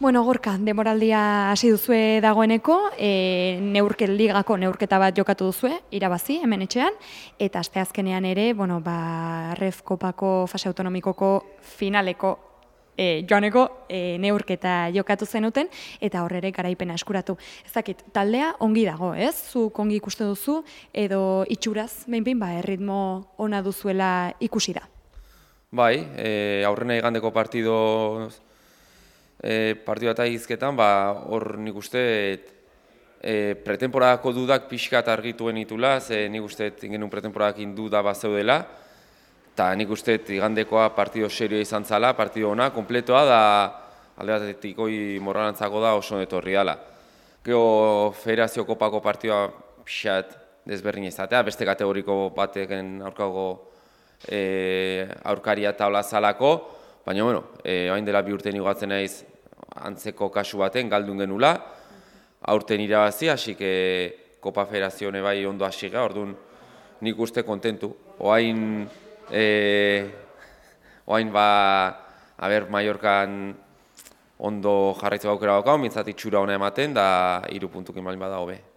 Bueno, gorka, demoraldia hasi duzue dagoeneko, e, neurke ligako neurketa bat jokatu duzue, irabazi, hemen etxean, eta asteazkenean ere, bueno, ba, ref kopako fase autonomikoko finaleko e, joaneko e, neurketa jokatu zenuten, eta horrere garaipena eskuratu. Ez dakit, taldea ongi dago, ez? Zu ongi ikuste duzu, edo itxuraz, behin ba, erritmo ona duzuela ikusi da. Bai, e, aurrena igandeko partido e, partidua eta izketan, ba, hor nik uste e, pretemporadako dudak pixkat argituen itula, ze nik uste genuen pretemporadakin duda bat zeudela, eta nik uste igandekoa partido serio izan zala, partido ona, kompletoa, da alde batetik hoi moralantzako da oso netorri dela. Gero federazio kopako partidua pixat desberdin izatea, beste kategoriko bateken aurkago e, aurkaria eta zalako, baina, bueno, e, hain dela bi urte nigoatzen naiz antzeko kasu baten galdun genula, aurten irabazi, hasi que Kopa Federazione bai ondo hasi gara, orduan nik uste kontentu. Oain, e, oain ba, aber, Mallorcan ondo jarraitzu gaukera bakau, mintzat itxura hona ematen, da iru puntukin malin bada hobe.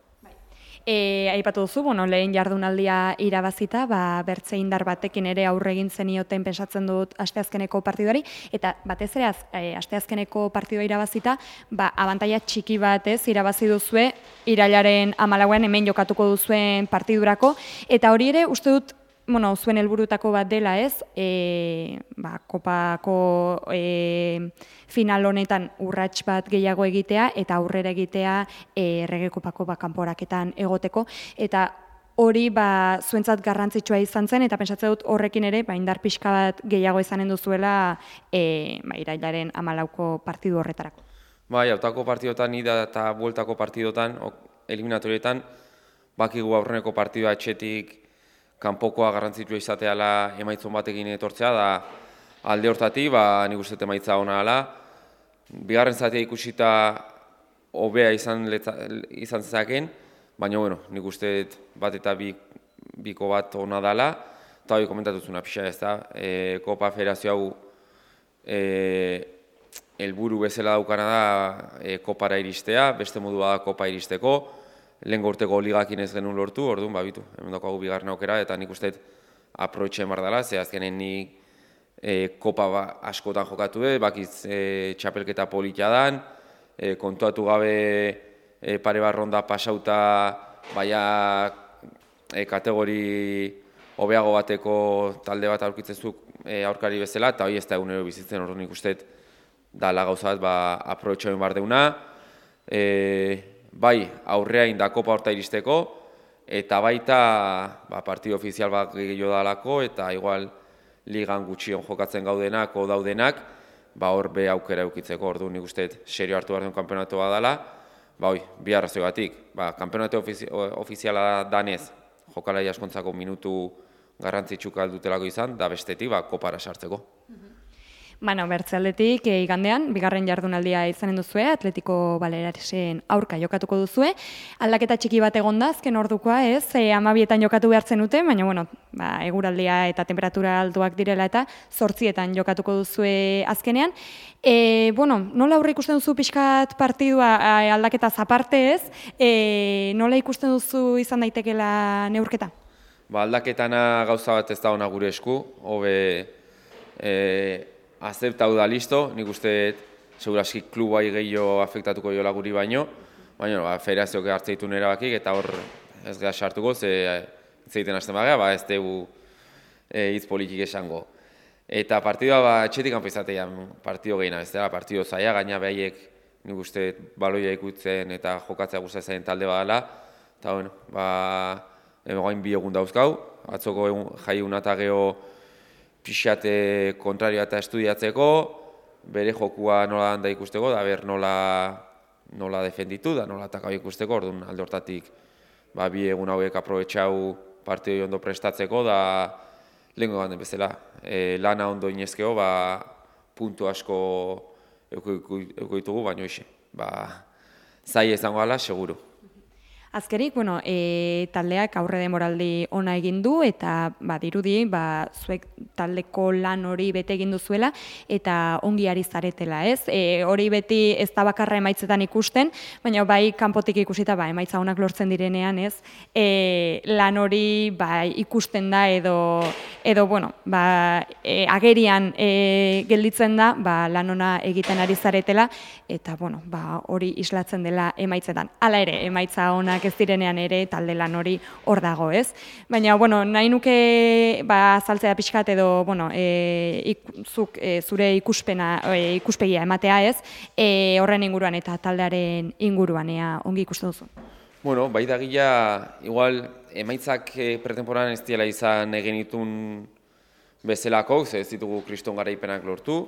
E, aipatu duzu, bueno, lehen jardunaldia irabazita, ba, bertze indar batekin ere aurre egin zenioten pensatzen dut asteazkeneko partidari, eta batez ere az, e, asteazkeneko partidua irabazita, ba, abantaia txiki batez irabazi duzue, irailaren amalagoen hemen jokatuko duzuen partidurako, eta hori ere uste dut bueno, zuen helburutako bat dela, ez? E, ba, kopako e, final honetan urrats bat gehiago egitea eta aurrera egitea e, errege kopako ba, kanporaketan egoteko eta hori ba zuentzat garrantzitsua izan zen eta pentsatzen dut horrekin ere ba indar pixka bat gehiago izanen duzuela e, ba, irailaren 14ko partidu horretarako. Bai, hautako partidotan ida eta bueltako partidotan eliminatorietan bakigu aurreneko partidua etxetik kanpokoa garrantzitsua izateala emaitzon batekin etortzea da alde hortatik, ba, nik uste emaitza ona ala. Bigarren zatea ikusita hobea izan, izan zezaken, baina bueno, nik uste bat eta bi, biko bat ona dela, eta hori komentatuzuna pixa ez da, e, Kopa Federazio hau e, elburu bezala daukana da e, kopara iristea, beste modua da kopa iristeko, lehen gorteko ligakin ez genuen lortu, orduan, babitu, hemen dago bigarren aukera, eta nik uste aproitxe emar dela, ze azkenen nik e, kopa ba, askotan jokatu dut, bakiz e, txapelketa politia dan, e, kontuatu gabe e, pare barronda pasauta, baina e, kategori hobeago bateko talde bat aurkitzezuk e, aurkari bezala, eta hori ez da egunero bizitzen orduan nik uste da lagauza bat ba, aproitxe emar deuna, e, bai aurrea inda kopa horta iristeko, eta baita ba, partido ofizial bat gehiago dalako, eta igual ligan gutxion jokatzen gaudenak o daudenak, ba hor be aukera eukitzeko, ordu nik uste serio hartu behar duen kampeonato bat dela, ba hoi, bi arrazio batik, ba, kampeonato ofiziala danez, jokalai askontzako minutu garrantzitsuk aldutelako izan, da bestetik, ba, kopara sartzeko. Bueno, bertzaldetik e, igandean, bigarren jardunaldia izanen duzue, atletiko balerarisen aurka jokatuko duzue. Aldaketa txiki bat egonda, azken ordukoa ez, e, amabietan jokatu behartzen dute, baina bueno, ba, eguraldia eta temperatura altuak direla eta zortzietan jokatuko duzue azkenean. E, bueno, nola aurre ikusten duzu pixkat partidua aldaketa zaparte ez, e, nola ikusten duzu izan daitekela neurketa? Ba, aldaketana gauza bat ez da ona gure esku, hobe... E, azeptau da listo, nik uste seguraski klubai gehiago afektatuko jola guri baino, baina ba, federazioak hartzeitu nera bakik, eta hor ez gara sartuko, ze zeiten hasten bagea, ba, ez dugu e, hitz politik esango. Eta partidua ba, etxetik kanpo izatean partido gehiena, ez da, partido zaila, gaina behaiek nik uste baloia ikutzen eta jokatzea gustatzen talde badala, eta bueno, ba, egoain bi egun dauzkau, atzoko egun, jai unata geho pixate kontrarioa eta estudiatzeko, bere jokua nola handa ikusteko, da ber nola, nola defenditu, da nola ataka ikusteko, orduan alde hortatik ba, bi egun hauek aprobetxau partidoi ondo prestatzeko, da lehenko ganden bezala, e, lana ondo inezkeo, ba, puntu asko euko ditugu, baina hoxe, ba, zai ezango ala, seguru. Azkerik, bueno, e, taldeak aurre demoraldi ona egin du eta ba, dirudi, ba, zuek taldeko lan hori bete egin duzuela eta ongi ari zaretela, ez? E, hori beti ez da bakarra emaitzetan ikusten, baina bai kanpotik ikusita ba, emaitza honak lortzen direnean, ez? E, lan hori ba, ikusten da edo, edo bueno, ba, e, agerian e, gelditzen da ba, lan ona egiten ari zaretela eta bueno, ba, hori islatzen dela emaitzetan. Hala ere, emaitza onak ez direnean ere talde lan hori hor dago, ez? Baina, bueno, nahi nuke ba, saltzea pixkat edo, bueno, e, zuk, e, zure ikuspena, e, ikuspegia ematea, ez? E, horren inguruan eta taldearen inguruan, ea, ongi ikusten duzu. Bueno, bai da gila, igual, emaitzak e, pretemporan ez diela izan egenitun bezalako, ez ditugu kriston garaipenak lortu,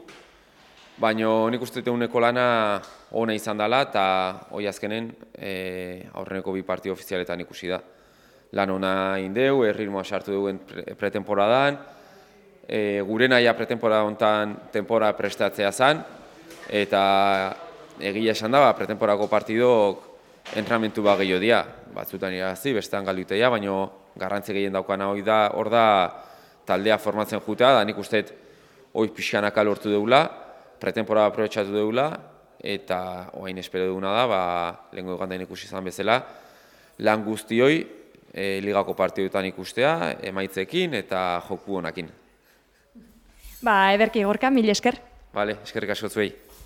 Baina nik uste dute uneko lana ona izan dela eta hoi azkenen e, aurreneko bi partio ofizialetan ikusi da. Lan ona indeu, erritmoa sartu duen pretemporadan, e, gure naia pretemporada hontan tempora prestatzea zen, eta egia esan da, ba, pretemporako partidok entramentu ba gehiago dia. Batzutan irazi, bestean galdutea, baina garrantzi gehien daukana hori da, hor da taldea formatzen jutea, da nik uste hori pixkanaka lortu deula, pretemporada aprobetsatu dugula, eta oain espero duguna da, ba, lehenko egandain ikusi izan bezala, lan guztioi e, ligako partiduetan ikustea, emaitzekin eta joku honakin. Ba, ederki gorka, mil esker. Bale, eskerrik asko zuei.